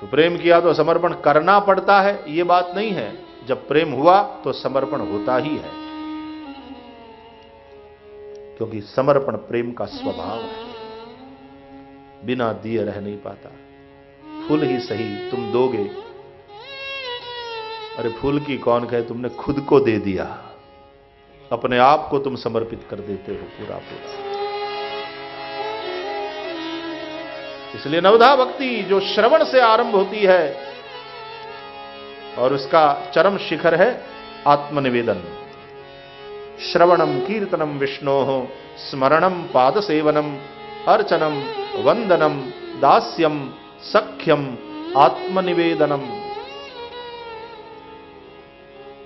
तो प्रेम किया तो समर्पण करना पड़ता है, ये बात नहीं है। जब प्रेम हुआ तो समर्पण होता ही है। क्योंकि समर्पण प्रेम का स्वभाव है। बिना दिए रह नहीं पाता। फूल ही सही तुम दोगे। अरे फूल की कौन कहे, तुमने खुद को दे दिया। अपने आप को तुम समर्पित कर देते हो पूरा पूरा इसलिए नवधा भक्ति जो श्रवण से आरंभ होती है और उसका चरम शिखर है आत्मनिवेदन। श्रवणम कीर्तनम विष्णो स्मरणम पाद सेवनम अर्चनम वंदनम दास्यम सख्यम आत्मनिवेदनम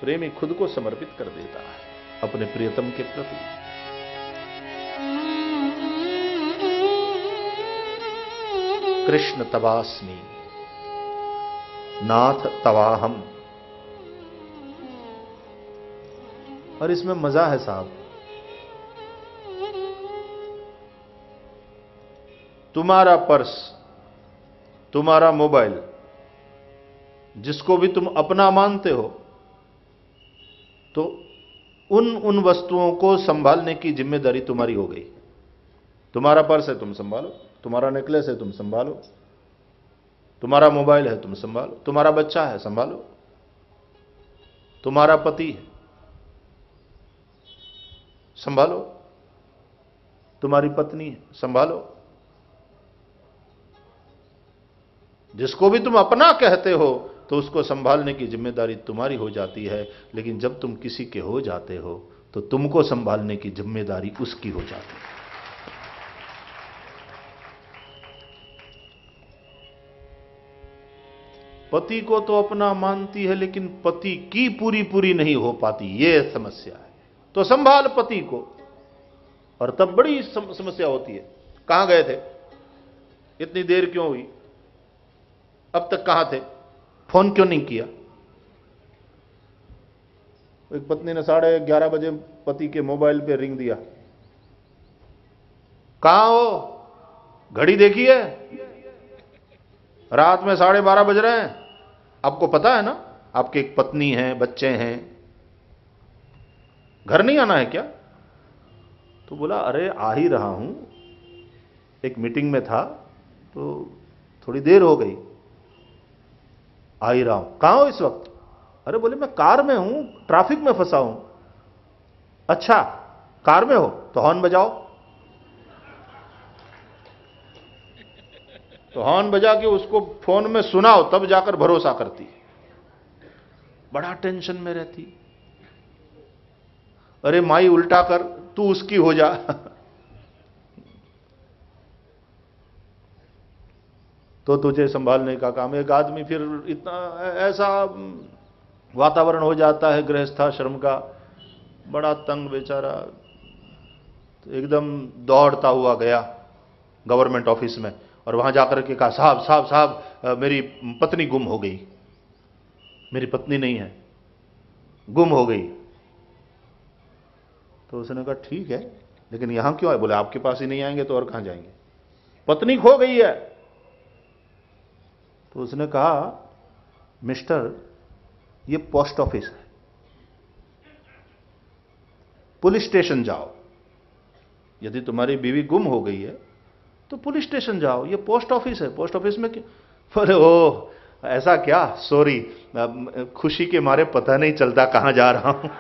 प्रेमी खुद को समर्पित कर देता है अपने प्रियतम के प्रति। कृष्ण तवास्मी। नाथ तवाहम। और इसमें मज़ा है साहब। तुम्हारा पर्स, तुम्हारा मोबाइल, जिसको भी तुम अपना मानते हो तो उन उन वस्तुओं को संभालने की ज़िम्मेदारी तुम्हारी हो गई। तुम्हारा पर्स है, तुम संभालो। तुम्हारा नेकलेस है, तुम संभालो। तुम्हारा मोबाइल है, तुम संभालो। तुम्हारा बच्चा है, संभालो। तुम्हारा पति है, संभालो। तुम्हारी पत्नी है, संभालो। जिसको भी तुम अपना कहते हो तो उसको संभालने की ज़िम्मेदारी तुम्हारी हो जाती है। लेकिन जब तुम किसी के हो जाते हो तो तुमको संभालने की ज़िम्मेदारी उसकी हो जाती है। पति को तो अपना मानती है, लेकिन पति की पूरी पूरी नहीं हो पाती, ये समस्या है। तो संभाल पति को। और तब बड़ी समस्या होती है। कहाँ गए थे? इतनी देर क्यों हुई? अब तक कहाँ थे? फ़ोन क्यों नहीं किया? एक पत्नी ने साढ़े ग्यारह बजे पति के मोबाइल पे रिंग दिया। कहाँ हो? घड़ी देखी है? रात में साढ़े बारह बज रहे हैं। आपको पता है ना? आपकी एक पत्नी है, बच्चे हैं। घर नहीं आना है क्या? तो बोला, अरे, आ ही रहा हूँ। एक मीटिंग में था तो थोड़ी देर हो गई। आ ही रहा हूँ। कहाँ हो इस वक्त? अरे, बोले, मैं कार में हूँ, ट्रैफ़िक में फंसा हूँ। अच्छा कार में हो तो हॉर्न बजाओ। तो हॉर्न बजा के उसको फ़ोन में सुनाओ, तब जाकर भरोसा करती बड़ा टेंशन में रहती। अरे माई, उल्टा कर, तू उसकी हो जा। तो तुझे संभालने का काम एक आदमी फिर इतना, ऐसा वातावरण हो जाता है, गृहस्था गृहस्थाश्रम का। बड़ा तंग बेचारा तो एकदम दौड़ता हुआ गया गवर्नमेंट ऑफ़िस में। और वहाँ जाकर के कहा, साहब साहब साहब मेरी पत्नी गुम हो गई। मेरी पत्नी नहीं है। गुम हो गई। तो उसने कहा, ठीक है, लेकिन यहाँ क्यों है बोले, आपके पास ही नहीं आएँगे तो और कहाँ जाएँगे? पत्नी खो गई है। तो उसने कहा, मिस्टर, ये पोस्ट ऑफ़िस है। पुलिस स्टेशन जाओ। यदि तुम्हारी बीवी गुम हो गई है तो पुलिस स्टेशन जाओ। ये पोस्ट ऑफ़िस है। पोस्ट ऑफ़िस में क्यों? बोले ओ, ऐसा क्या? सॉरी खुशी के मारे पता नहीं चलता कहाँ जा रहा हूँ।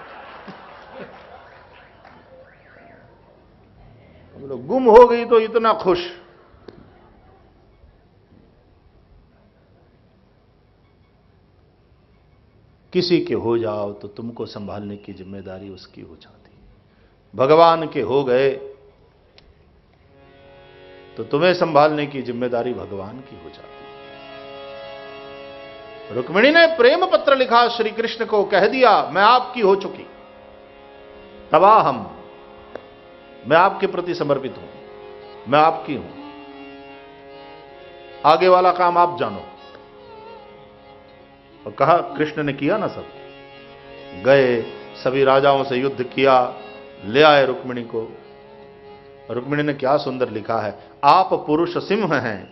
बोलो गुम हो गई तो इतना खुश। किसी के हो जाओ तो तुमको संभालने की ज़िम्मेदारी उसकी हो जाती। भगवान के हो गए तो तुम्हें संभालने की ज़िम्मेदारी भगवान की हो जाती रुक्मिणी ने प्रेम पत्र लिखा श्री कृष्ण को कह दिया, मैं आपकी हो चुकी। तबा हम। मैं आपके प्रति समर्पित हूँ। मैं आपकी हूँ। आगे वाला काम आप जानो। और कहा, कृष्ण ने किया ना सब? गए, सभी राजाओं से युद्ध किया, ले आए रुक्मिणी को। रुक्मिणी ने क्या सुंदर लिखा है? आप पुरुष सिंह हैं।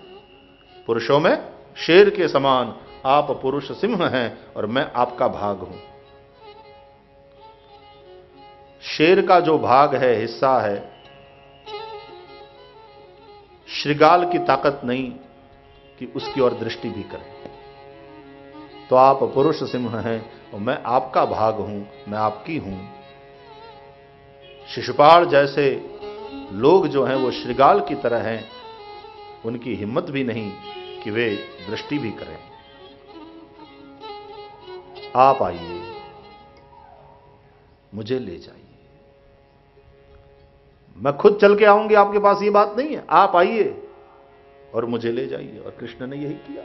पुरुषों में शेर के समान आप पुरुष सिंह हैं और मैं आपका भाग हूँ। शेर का जो भाग है, हिस्सा है, श्रृगाल की ताकत नहीं कि उसकी ओर दृष्टि भी करें। तो आप पुरुष सिंह हैं और मैं आपका भाग हूँ, मैं आपकी हूँ। शिशुपाल जैसे लोग जो हैं वो श्रृगाल की तरह हैं, उनकी हिम्मत भी नहीं कि वे दृष्टि भी करें। आप आइए, मुझे ले जाइए। मैं खुद चल के आऊँगी, आपके पास ये बात नहीं है। आप आइए और मुझे ले जाइए, और कृष्ण ने यही किया।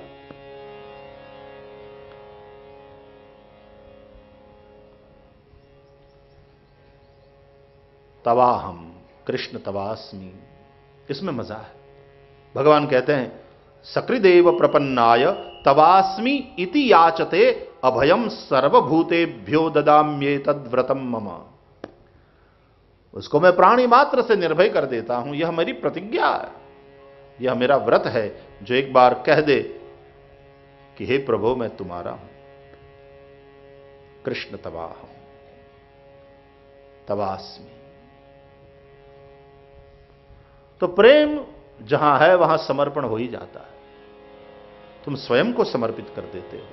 तवाहम कृष्ण तवास्मी। इसमें मज़ा है। भगवान कहते हैं, सकृदेव प्रपन्नाय तवास्मी इति याचते अभयम सर्वभूतेभ्यो ददाम्ये तद्व्रतम मम। उसको मैं प्राणी मात्र से निर्भय कर देता हूँ, यह मेरी प्रतिज्ञा है। यह मेरा व्रत है, जो एक बार कह दे कि हे प्रभु, मैं तुम्हारा हूँ। कृष्ण तबाह हूँ तबास्मी तो प्रेम जहाँ है, वहाँ समर्पण हो ही जाता है। तुम स्वयं को समर्पित कर देते हो।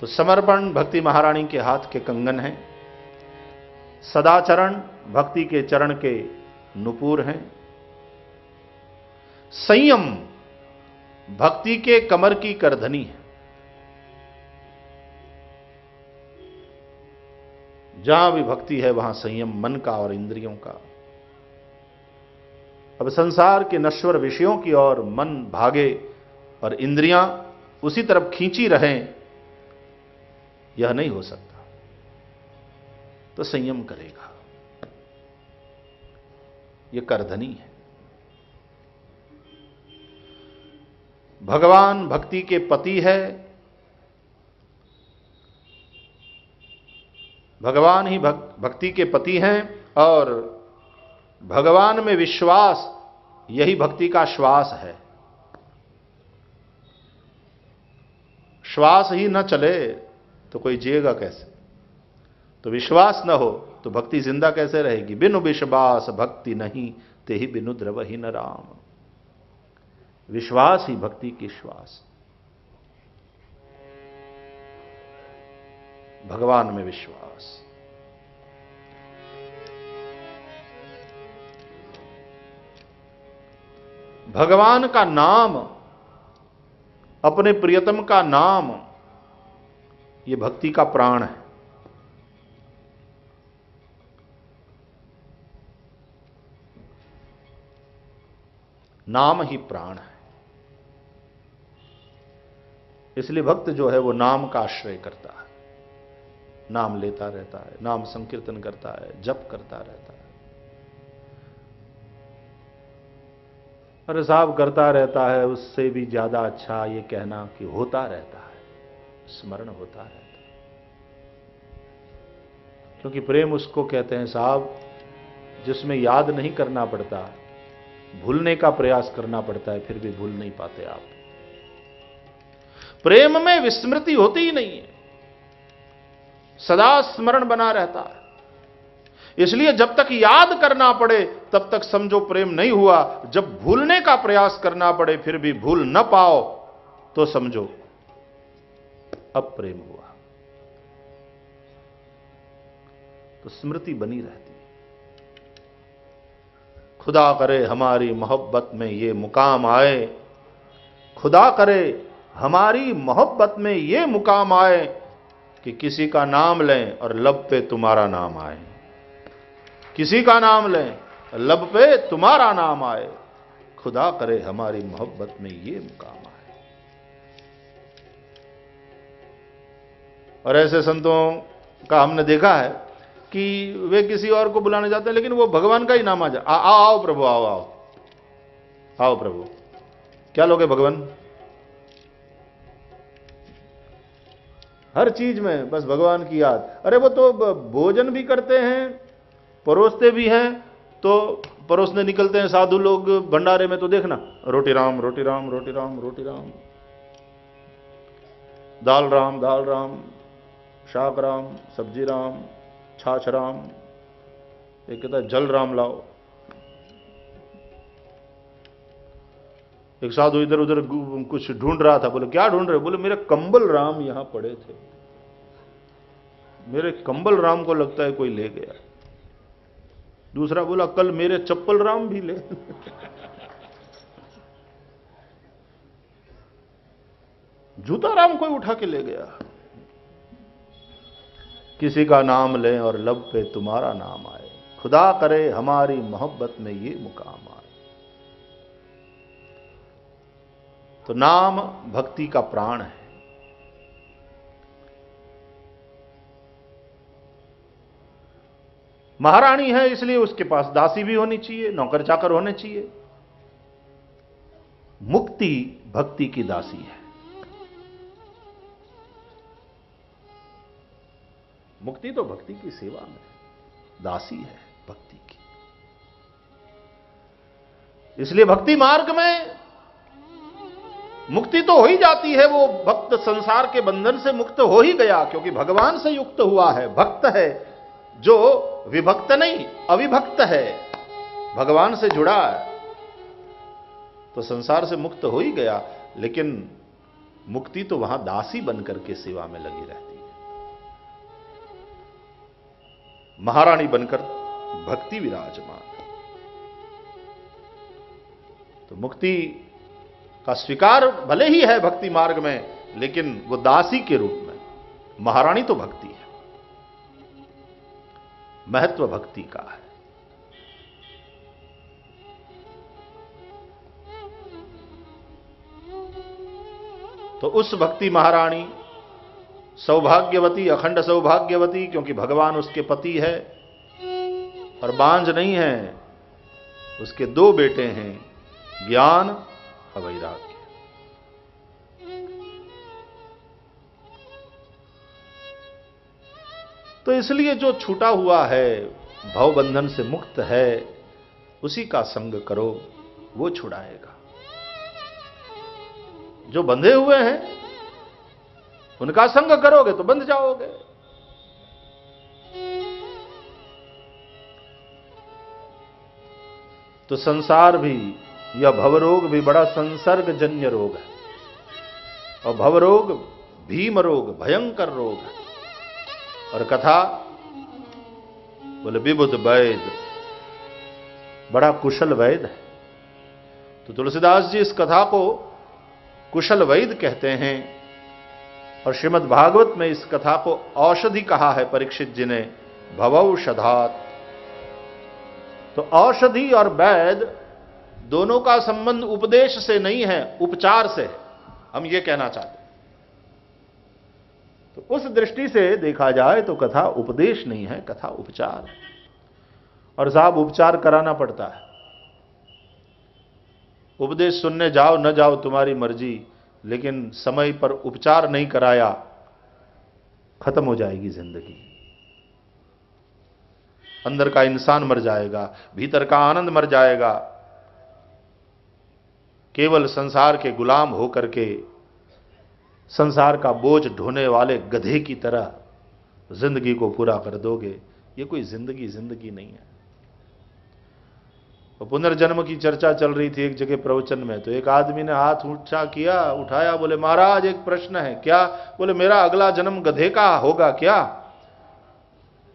तो समर्पण भक्ति महारानी के हाथ के कंगन हैं। सदाचरण भक्ति के चरण के नुपुर हैं। संयम भक्ति के कमर की करधनी है। जहाँ भी भक्ति है, वहाँ संयम मन का और इंद्रियों का। अब संसार के नश्वर विषयों की ओर मन भागे और इंद्रियाँ उसी तरफ़ खींची रहें, यह नहीं हो सकता। तो संयम करेगा। यह करधनी है। भगवान भक्ति के पति है भगवान ही भक, भक्ति के पति हैं और भगवान में विश्वास यही भक्ति का श्वास है। श्वास ही न चले तो कोई जिएगा कैसे? तो विश्वास न हो तो भक्ति ज़िंदा कैसे रहेगी? बिनु विश्वास भक्ति नहीं ते ही बिनु द्रव ही न राम। विश्वास ही भक्ति की श्वास। भगवान में विश्वास। भगवान का नाम, अपने प्रियतम का नाम, ये भक्ति का प्राण है। नाम ही प्राण है। इसलिए भक्त जो है वो नाम का आश्रय करता है। नाम लेता रहता है, नाम संकीर्तन करता है, जप करता रहता है। अरे साहब करता रहता है, उससे भी ज़्यादा अच्छा ये कहना कि होता रहता है, स्मरण होता रहता क्योंकि प्रेम उसको कहते हैं, साहब, जिसमें याद नहीं करना पड़ता, भूलने का प्रयास करना पड़ता है, फिर भी भूल नहीं पाते आप। प्रेम में विस्मृति होती ही नहीं है। सदा स्मरण बना रहता है। इसलिए जब तक याद करना पड़े, तब तक समझो प्रेम नहीं हुआ। जब भूलने का प्रयास करना पड़े, फिर भी भूल न पाओ तो समझो, अब प्रेम हुआ। तो स्मृति बनी रहती खुदा करे हमारी मोहब्बत में ये मुकाम आए। खुदा करे हमारी मोहब्बत में ये मुकाम आए। कि किसी का नाम लें और लब पे तुम्हारा नाम आए। किसी का नाम लें, लब पे तुम्हारा नाम आए। खुदा करे हमारी मोहब्बत में ये मुकाम आए। और ऐसे संतों का हमने देखा है कि वे किसी और को बुलाने जाते हैं, लेकिन वो भगवान का ही नाम आ जा आओ आओ प्रभु, आओ आओ। आओ प्रभु। क्या लोगे भगवान? हर चीज़ में, बस भगवान की याद। अरे वो तो भोजन भी करते हैं, परोसते भी हैं तो परोसने निकलते हैं साधु लोग भंडारे में तो देखना। रोटी राम रोटी राम रोटी राम रोटी राम। दाल राम दाल राम, शाक राम, सब्ज़ी राम, छाछ राम। एक कहता है, जल राम लाओ। एक साधु इधर उधर कुछ ढूंढ रहा था, बोले, क्या ढूंढ रहे बोले, मेरे कंबल राम यहाँ पड़े थे। मेरे कंबल राम को लगता है कोई ले गया दूसरा बोला, कल मेरे चप्पल राम भी ले। जूता राम कोई उठा के ले गया। किसी का नाम लें और लब पे तुम्हारा नाम आए। खुदा करे हमारी मोहब्बत में ये मुकाम आए। तो नाम भक्ति का प्राण है। महारानी है इसलिए उसके पास दासी भी होनी चाहिए नौकर चाकर होने चाहिए। मुक्ति भक्ति की दासी है। मुक्ति तो भक्ति की सेवा में दासी है भक्ति की। इसलिए भक्ति मार्ग में मुक्ति तो हो ही जाती है, वो भक्त संसार के बंधन से मुक्त हो ही गया, क्योंकि भगवान से युक्त हुआ है, भक्त है, जो विभक्त नहीं, अविभक्त है। भगवान से जुड़ा है तो संसार से मुक्त हो ही गया, लेकिन मुक्ति तो वहाँ दासी बनकर के सेवा में लगी रहती है। महारानी बनकर भक्ति विराजमान तो मुक्ति का स्वीकार भले ही है भक्ति मार्ग में, लेकिन वो दासी के रूप में। महारानी तो भक्ति है। महत्व भक्ति का है। तो उस भक्ति महारानी, सौभाग्यवती, अखंड सौभाग्यवती, क्योंकि भगवान उसके पति है, और बांझ नहीं है, उसके दो बेटे हैं, ज्ञान और वैराग्य तो इसलिए जो छूटा हुआ है, भवबंधन से मुक्त है, उसी का संग करो, वो छुड़ाएगा। जो बंधे हुए हैं, उनका संग करोगे तो बंध जाओगे। तो संसार भी यह भवरोग भी बड़ा संसर्गजन्य रोग है। और भवरोग भीम रोग, भयंकर रोग है। और कथा बोले विबुद्ध वैद बड़ा कुशल वैद है। तो तुलसीदास जी इस कथा को कुशल वैद कहते हैं और श्रीमद् भागवत में इस कथा को औषधि कहा है परीक्षित जी ने भवौषधात तो औषधि और वैद दोनों का संबंध उपदेश से नहीं है, उपचार से है। हम ये कहना चाहते तो उस दृष्टि से देखा जाए तो कथा उपदेश नहीं है, कथा उपचार। और साहब, उपचार कराना पड़ता है। उपदेश सुनने जाओ, न जाओ तुम्हारी मर्ज़ी, लेकिन समय पर उपचार नहीं कराया, खत्म हो जाएगी ज़िंदगी। अंदर का इंसान मर जाएगा, भीतर का आनंद मर जाएगा केवल संसार के गुलाम होकर के संसार का बोझ ढोने वाले गधे की तरह ज़िंदगी को पूरा कर दोगे, ये कोई ज़िंदगी ज़िंदगी नहीं है। तो पुनर्जन्म की चर्चा चल रही थी एक जगह प्रवचन में तो एक आदमी ने हाथ ऊँचा किया, उठाया, बोले, महाराज, एक प्रश्न है, क्या? बोले, मेरा अगला जन्म गधे का होगा क्या?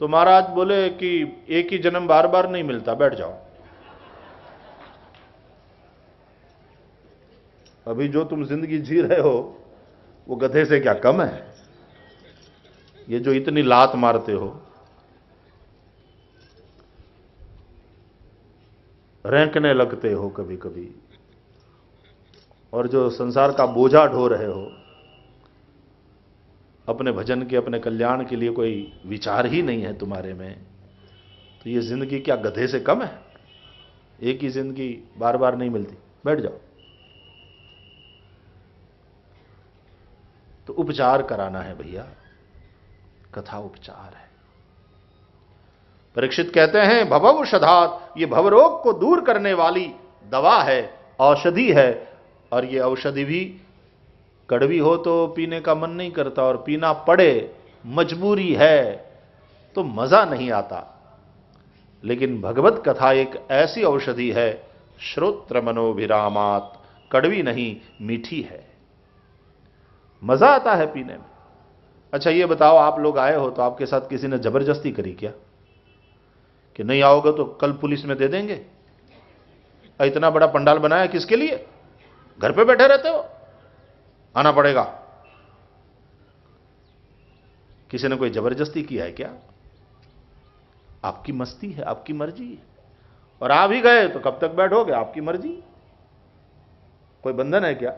तो महाराज बोले कि एक ही जन्म बार बार नहीं मिलता, बैठ जाओ। अभी जो तुम ज़िंदगी जी रहे हो, वो गधे से क्या कम है? ये जो इतनी लात मारते हो। रेंकने लगते हो कभी कभी और जो संसार का बोझा ढो रहे हो, अपने भजन के, अपने कल्याण के लिए कोई विचार ही नहीं है तुम्हारे में। तो ये ज़िंदगी क्या गधे से कम है? एक ही ज़िंदगी बार बार नहीं मिलती। बैठ जाओ। तो उपचार कराना है भैया। कथा उपचार है। परीक्षित कहते हैं भवौषधात ये भवरोग को दूर करने वाली दवा है, औषधि है, और ये औषधि भी कड़वी हो तो पीने का मन नहीं करता, और पीना पड़े, मजबूरी है तो मज़ा नहीं आता। लेकिन भगवत कथा एक ऐसी औषधि है श्रोत्र मनोभिरामात कड़वी नहीं, मीठी है। मज़ा आता है पीने में। अच्छा ये बताओ, आप लोग आए हो तो आपके साथ किसी ने ज़बरदस्ती करी क्या? कि नहीं आओगे तो कल पुलिस में दे देंगे। इतना बड़ा पंडाल बनाया किसके लिए? घर पे बैठे रहते हो। आना पड़ेगा। किसी ने कोई ज़बरदस्ती किया है क्या? आपकी मस्ती है, आपकी मर्ज़ी है। और आप ही गए तो कब तक बैठोगे? आपकी मर्ज़ी। कोई बंधन है क्या?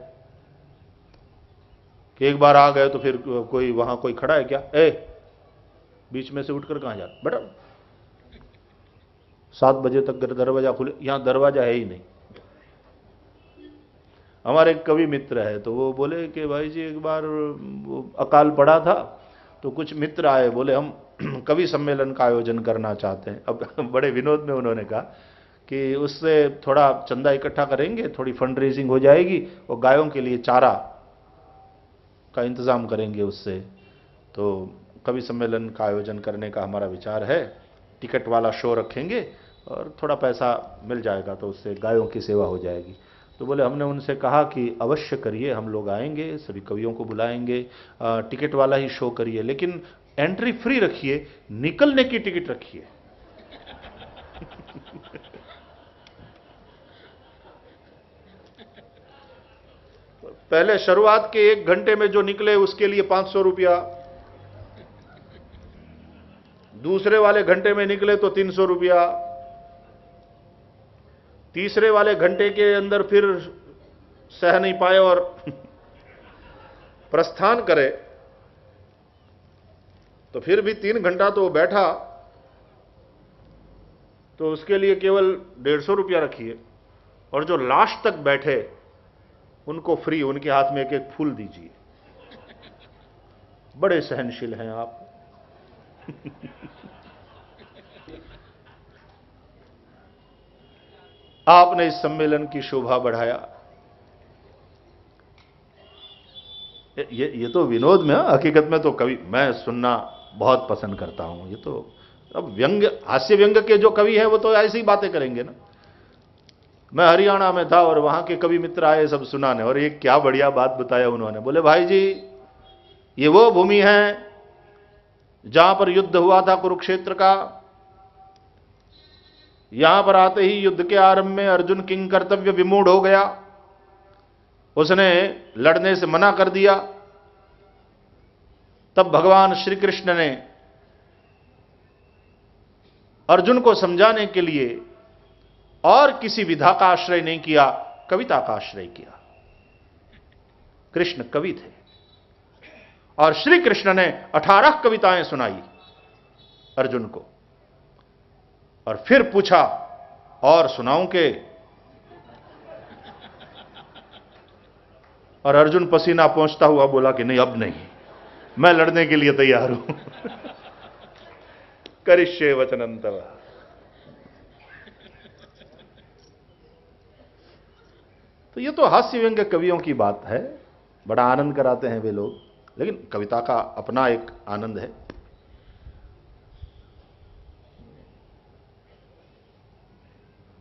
कि एक बार आ गए तो फिर कोई वहाँ कोई खड़ा है क्या? ए, बीच में से उठकर कहाँ जा बेटा, सात बजे तक दरवाज़ा खुले, यहाँ दरवाज़ा है ही नहीं। हमारे एक कवि मित्र है तो वो बोले कि भाई जी, एक बार अकाल पड़ा था तो कुछ मित्र आए, बोले हम कवि सम्मेलन का आयोजन करना चाहते हैं। अब बड़े विनोद में उन्होंने कहा कि उससे थोड़ा चंदा इकट्ठा करेंगे, थोड़ी फंड रेजिंग हो जाएगी, और गायों के लिए चारा का इंतज़ाम करेंगे उससे। तो कवि सम्मेलन का आयोजन करने का हमारा विचार है। टिकट वाला शो रखेंगे और थोड़ा पैसा मिल जाएगा तो उससे गायों की सेवा हो जाएगी। तो बोले, हमने उनसे कहा कि अवश्य करिए, हम लोग आएँगे, सभी कवियों को बुलाएँगे टिकट वाला ही शो करिए, लेकिन एंट्री फ्री रखिए, निकलने की टिकट रखिए। पहले शुरुआत के एक घंटे में जो निकले उसके लिए पाँच सौ रुपया। दूसरे वाले घंटे में निकले तो तीन सौ रुपया। तीसरे वाले घंटे के अंदर फिर सह नहीं पाए और प्रस्थान करे। तो फिर भी तीन घंटा तो बैठा। तो उसके लिए केवल डेढ़ सौ रुपया रखिए। और जो लास्ट तक बैठे उनको फ्री उनके हाथ में एक एक फूल दीजिए। बड़े सहनशील हैं आप। आपने इस सम्मेलन की शोभा बढ़ाया। ये ये तो विनोद में हकीकत में तो कवि, मैं सुनना बहुत पसंद करता हूँ। ये तो अब व्यंग हास्य व्यंग के जो कवि है, वो तो ऐसी बातें करेंगे ना। मैं हरियाणा में था और वहाँ के कवि मित्र आए सब सुनाने, और एक क्या बढ़िया बात बताया उन्होंने। बोले, भाई जी, ये वो भूमि है जहाँ पर युद्ध हुआ था कुरुक्षेत्र का। यहाँ पर आते ही युद्ध के आरंभ में अर्जुन किंग कर्तव्य विमूढ़ हो गया। उसने लड़ने से मना कर दिया। तब भगवान श्री कृष्ण ने अर्जुन को समझाने के लिए और किसी विधा का आश्रय नहीं किया, कविता का आश्रय किया। कृष्ण कवि थे। और श्री कृष्ण ने अठारह कविताएँ सुनाई अर्जुन को। और फिर पूछा, और सुनाऊं के? और अर्जुन पसीना पहुँचता हुआ बोला कि नहीं, अब नहीं। मैं लड़ने के लिए तैयार हूँ। करिष्य वचनंतवा। तो ये तो हास्य व्यंग्य कवियों की बात है, बड़ा आनंद कराते हैं वे लोग, लेकिन कविता का अपना एक आनंद है।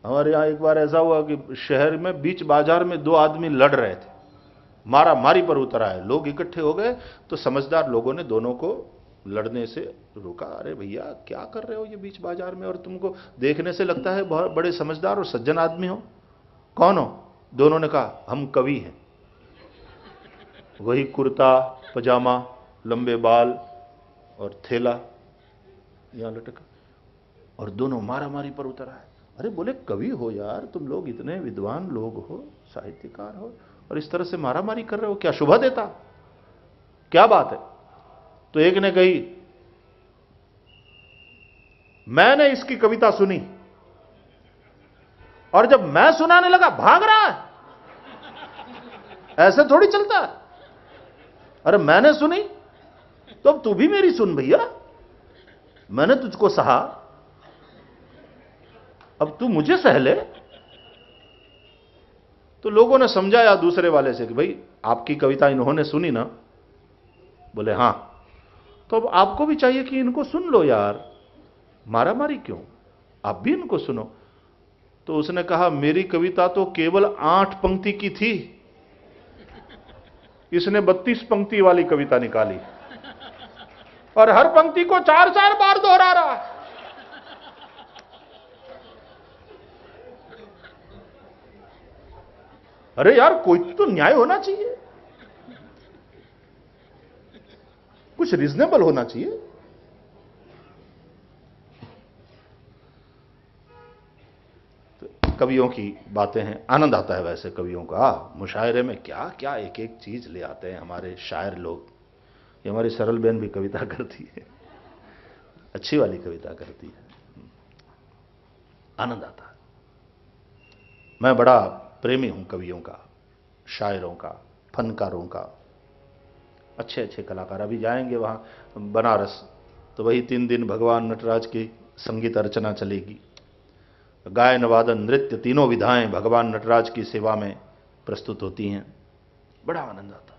हमारे यहाँ एक बार ऐसा हुआ कि शहर में, बीच बाज़ार में दो आदमी लड़ रहे थे। मारा मारी पर उतर आए लोग इकट्ठे हो गए तो समझदार लोगों ने दोनों को लड़ने से रोका। अरे भैया, क्या कर रहे हो ये बीच बाज़ार में? और तुमको देखने से लगता है बहुत बड़े समझदार और सज्जन आदमी हो। कौन हो? दोनों ने कहा, हम कवि हैं. वही कुर्ता, पजामा, लंबे बाल और थैला यहाँ लटका और दोनों मारा मारी पर उतर आए। अरे बोले, कवि हो यार, तुम लोग इतने विद्वान लोग हो, साहित्यकार हो, और इस तरह से मारा मारी कर रहे हो, क्या शुभ देता? क्या बात है? तो एक ने कही, मैंने इसकी कविता सुनी और जब मैं सुनाने लगा, भाग रहा है। ऐसे थोड़ी चलता है। अरे, मैंने सुनी तो अब तू भी मेरी सुन भैया। मैंने तुझको सहा, अब तू मुझे सह ले। तो लोगों ने समझाया दूसरे वाले से कि भाई, आपकी कविता इन्होंने सुनी ना? बोले, हाँ। तो अब आपको भी चाहिए कि इनको सुन लो यार। मारा मारी क्यों? आप भी इनको सुनो। तो उसने कहा, मेरी कविता तो केवल आठ पंक्ति की थी। इसने बत्तीस पंक्ति वाली कविता निकाली। और हर पंक्ति को चार चार बार दोहरा रहा। अरे यार, कोई तो न्याय होना चाहिए। कुछ रीजनेबल होना चाहिए तो कवियों की बातें हैं। आनंद आता है वैसे कवियों का। मुशायरे में क्या क्या एक एक चीज़ ले आते हैं हमारे शायर लोग। ये हमारी सरल बहन भी कविता करती है। अच्छी वाली कविता करती है। आनंद आता है। मैं बड़ा प्रेमी हूँ कवियों का, शायरों का, फनकारों का। अच्छे अच्छे कलाकार अभी जाएँगे वहाँ, बनारस। तो वही तीन दिन भगवान नटराज की संगीत अर्चना चलेगी। गायन वादन नृत्य तीनों विधाएँ भगवान नटराज की सेवा में प्रस्तुत होती हैं। बड़ा आनंद आता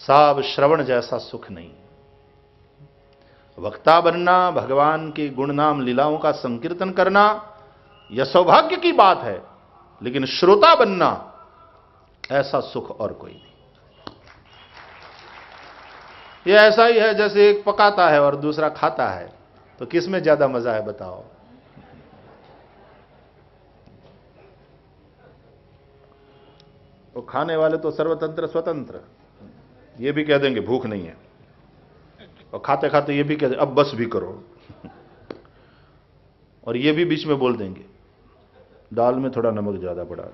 साब श्रवण जैसा सुख नहीं। वक्ता बनना, भगवान के गुण नाम लीलाओं का संकीर्तन करना, यह सौभाग्य की बात है। लेकिन श्रोता बनना, ऐसा सुख और कोई नहीं। यह ऐसा ही है जैसे एक पकाता है और दूसरा खाता है। तो किसमें ज़्यादा मज़ा है बताओ? तो खाने वाले तो सर्वतंत्र स्वतंत्र। ये भी कह देंगे, भूख नहीं है। और खाते खाते ये भी कह देंगे, अब बस भी करो। और ये भी बीच में बोल देंगे, दाल में थोड़ा नमक ज़्यादा पड़ा।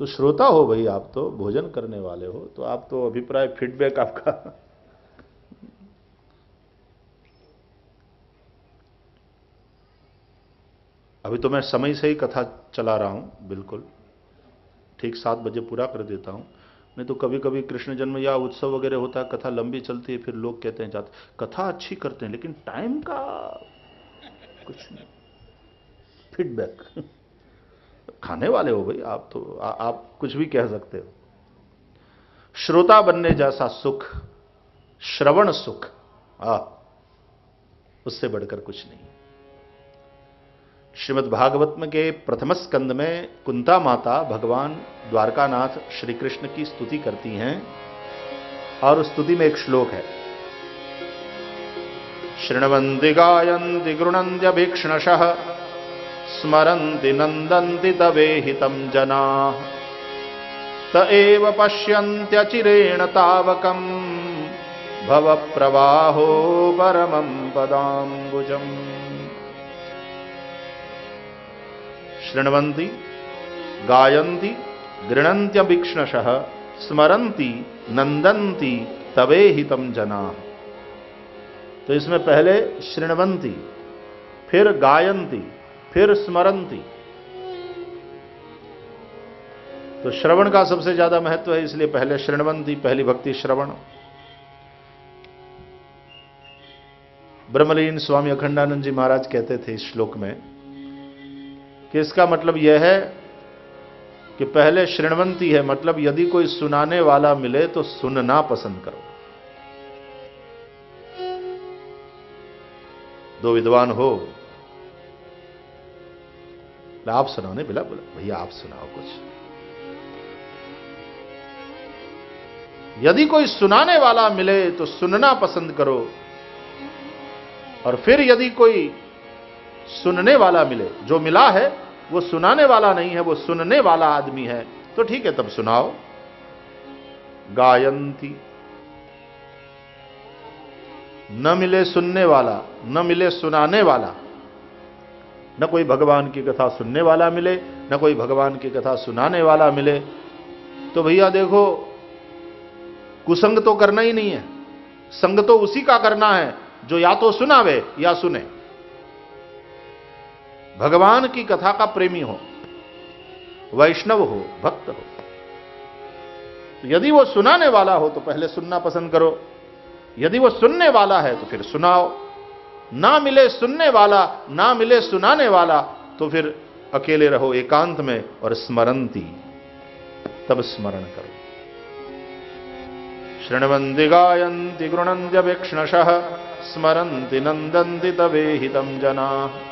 तो श्रोता हो भाई, आप तो भोजन करने वाले हो तो आप तो अभिप्राय, फीडबैक आपका अभी तो मैं समय से ही कथा चला रहा हूँ बिल्कुल। ठीक सात बजे पूरा कर देता हूँ। नहीं तो कभी कभी कृष्ण जन्म या उत्सव वगैरह होता है कथा लंबी चलती है फिर लोग कहते हैं जाते कथा अच्छी करते हैं लेकिन टाइम का कुछ नहीं। फीडबैक। खाने वाले हो भाई आप तो आ, आप कुछ भी कह सकते हो। श्रोता बनने जैसा सुख श्रवण सुख आ उससे बढ़कर कुछ नहीं। श्रीमद् भागवत में के प्रथम स्कंद में कुंता माता भगवान द्वारकानाथ श्री कृष्ण की स्तुति करती हैं, और उस स्तुति में एक श्लोक है। शृण्वन्ति गायन्ति गृणन्त्यभीक्षणशः स्मरन्ति नन्दन्ति तवेहितं जनाः। त एव पश्यन्त्यचिरेण तावकम्, भवप्रवाहो परमं पदाम्बुजम्। शृण्वन्ति, गायन्ति गृणन्त्यभीक्ष्णशः स्मरन्ति, नन्दन्ति तवे हितम जना। तो इसमें पहले शृण्वंती फिर गायंती फिर स्मरंती तो श्रवण का सबसे ज़्यादा महत्व है, इसलिए पहले शृणवंती पहली भक्ति श्रवण। ब्रह्मलीन स्वामी अखंडानंद जी महाराज कहते थे इस श्लोक में कि इसका मतलब यह है कि पहले श्रृणवंती है मतलब यदि कोई सुनाने वाला मिले तो सुनना पसंद करो। दो विद्वान हो आप सुनाओ ने बिला, बोला, भैया, आप सुनाओ कुछ। यदि कोई सुनाने वाला मिले तो सुनना पसंद करो, और फिर यदि कोई सुनने वाला मिले। जो मिला है, वो सुनाने वाला नहीं है, वो सुनने वाला आदमी है। तो ठीक है, तब सुनाओ। गायंती। न मिले सुनने वाला, न मिले सुनाने वाला। न कोई भगवान की कथा सुनने वाला मिले, न कोई भगवान की कथा सुनाने वाला मिले। तो भैया देखो, कुसंग तो करना ही नहीं है। संग तो उसी का करना है, जो या तो सुनावे या सुने। भगवान की कथा का प्रेमी हो, वैष्णव हो, भक्त हो। तो यदि वो सुनाने वाला हो तो पहले सुनना पसंद करो। यदि वो सुनने वाला है तो फिर सुनाओ। ना मिले सुनने वाला, ना मिले सुनाने वाला तो फिर अकेले रहो एकांत में और स्मरंती तब स्मरण करो। शृण्वन्ति गायन्ति गृणन्त्यभिक्ष्णशः, स्मरन्ति नन्दन्ति तवेहितं जनाः।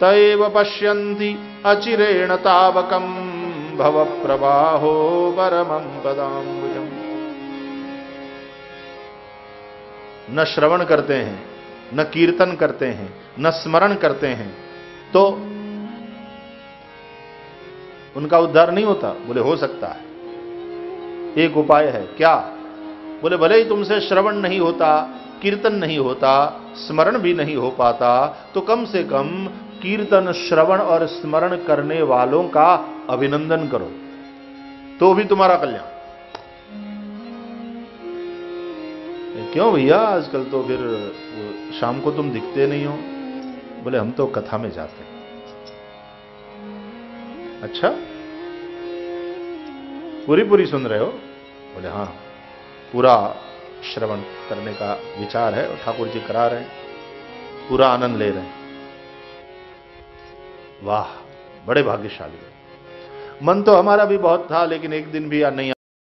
तैव पश्यन्ति अचिरेण तावकम् भवप्रवाहो परमं पदाम्बुजम्। न श्रवण करते हैं, न कीर्तन करते हैं, न स्मरण करते हैं तो उनका उद्धार नहीं होता। बोले, हो सकता है। एक उपाय है, क्या? बोले, भले ही तुमसे श्रवण नहीं होता, कीर्तन नहीं होता, स्मरण भी नहीं हो पाता तो कम से कम कीर्तन, श्रवण और स्मरण करने वालों का अभिनंदन करो। तो भी तुम्हारा कल्याण। क्यों भैया? आजकल तो फिर शाम को तुम दिखते नहीं हो। बोले, हम तो कथा में जाते हैं। अच्छा? पूरी पूरी सुन रहे हो? बोले हाँ। पूरा श्रवण करने का विचार है और ठाकुर जी करा रहे हैं। पूरा आनंद ले रहे हैं। वाह बड़े भाग्यशाली। मन तो हमारा भी बहुत था लेकिन एक दिन भी नहीं